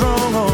wrong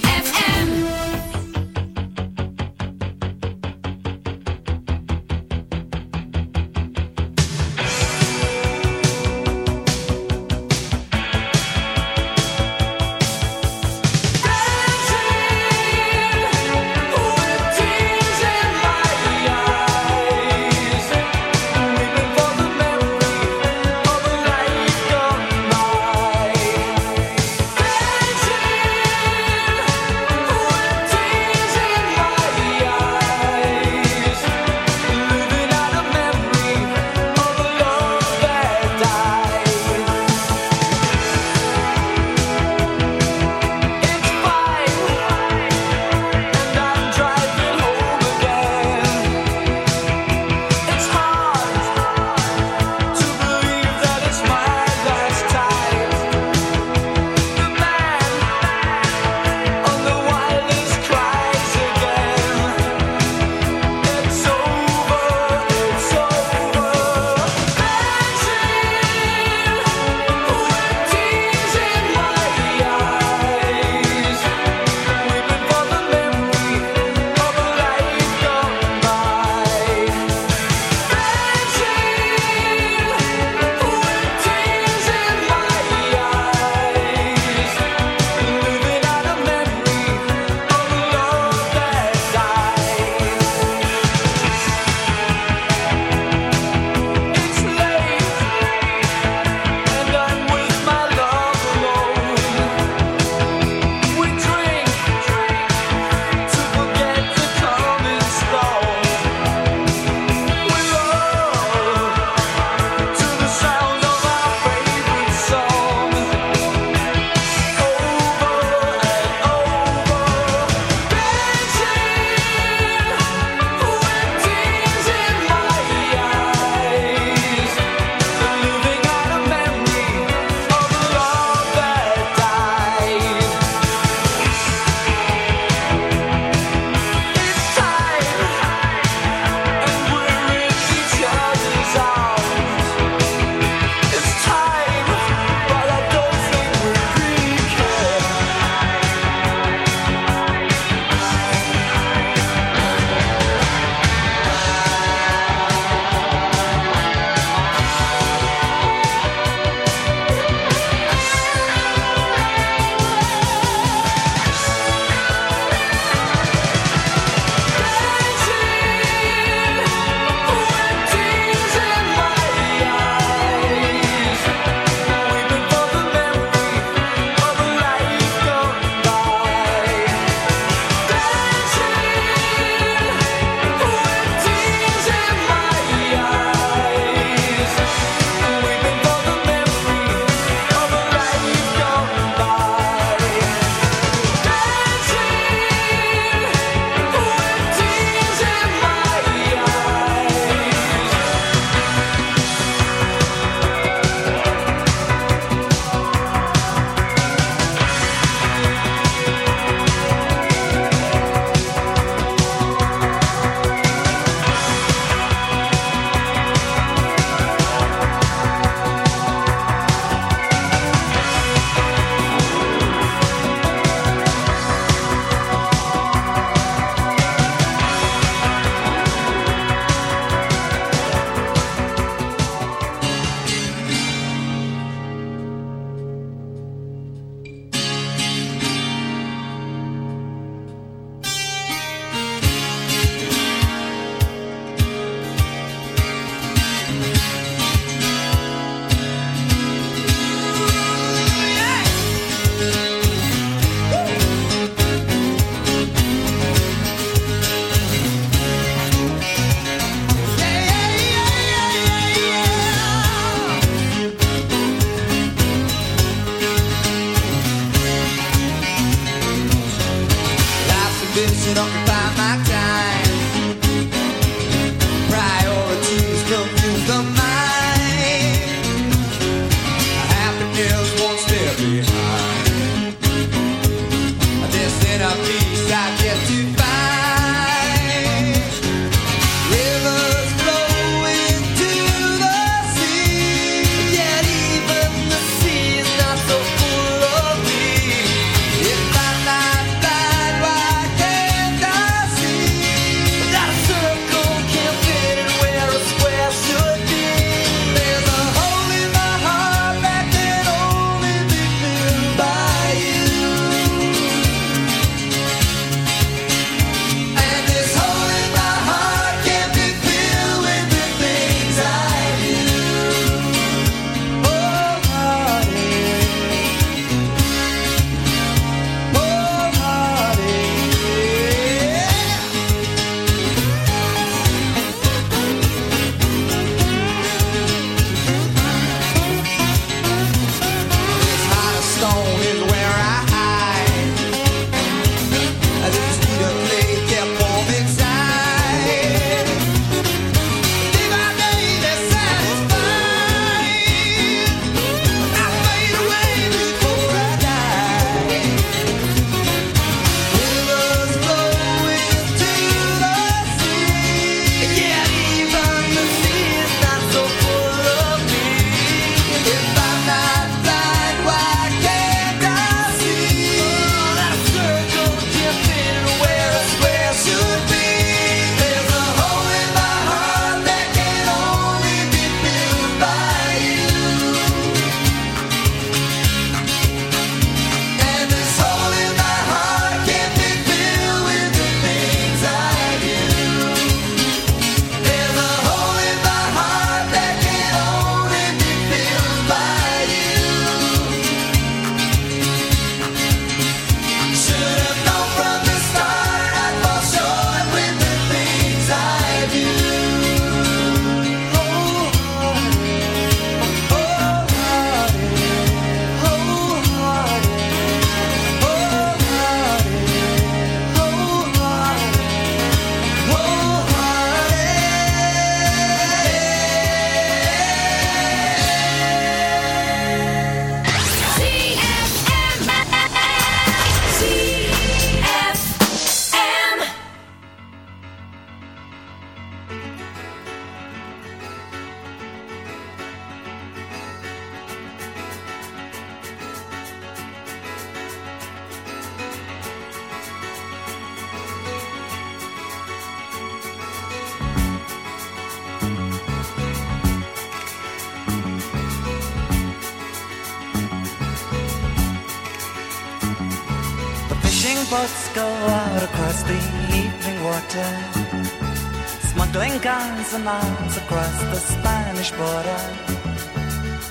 Guns and arms across the Spanish border.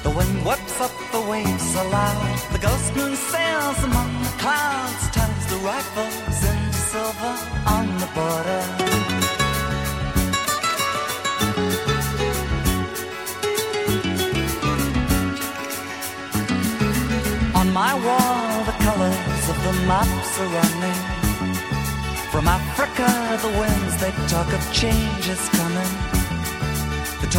The wind whips up the waves aloud. The ghost moon sails among the clouds, turns the rifles into silver on the border. On my wall, the colors of the maps are running. From Africa, the winds they talk of change is coming.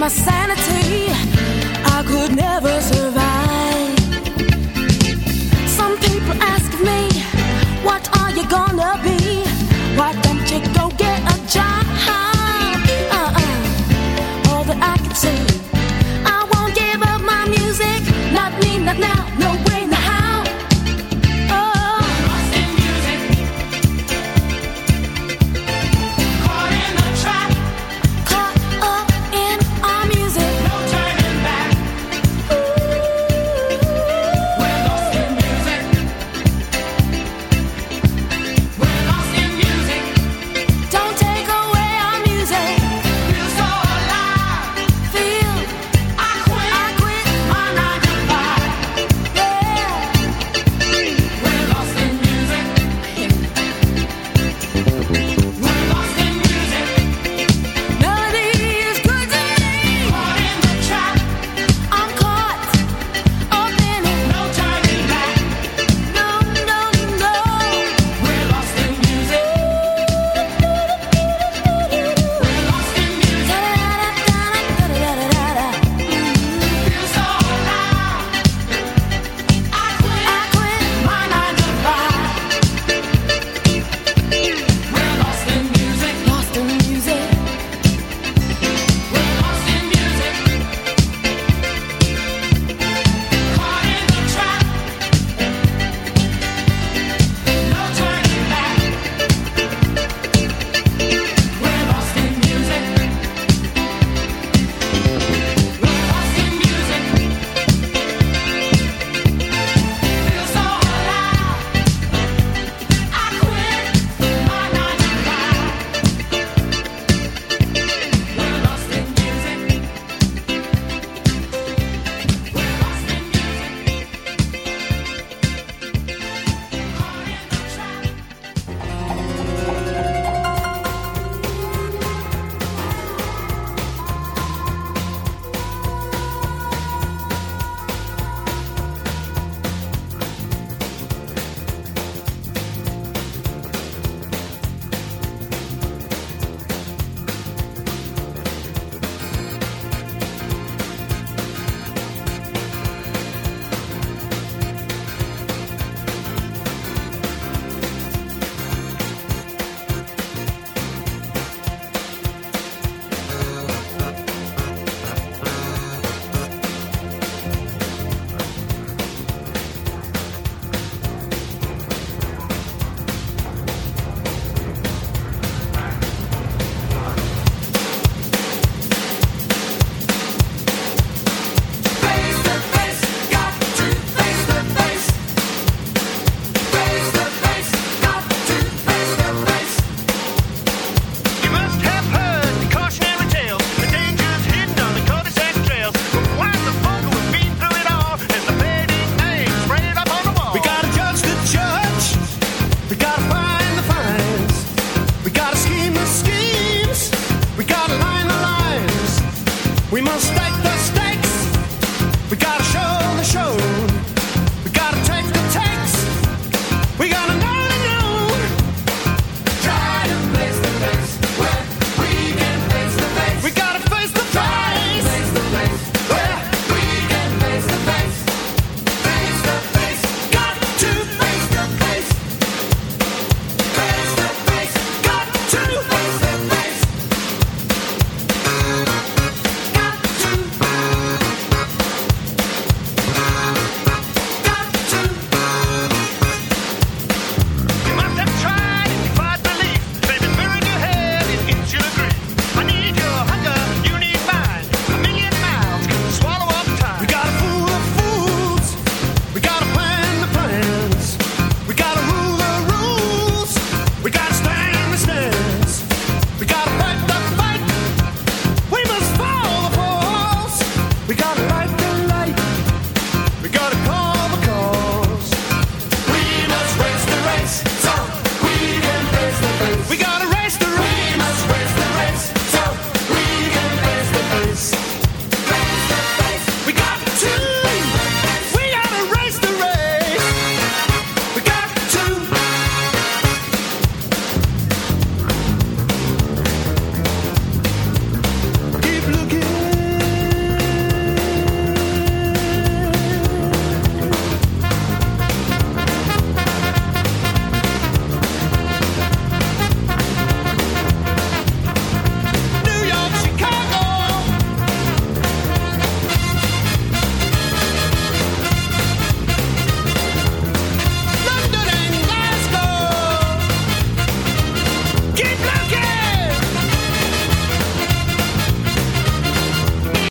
my sanity, I could never survive. Some people ask me, What are you gonna be? Why don't you go get a job?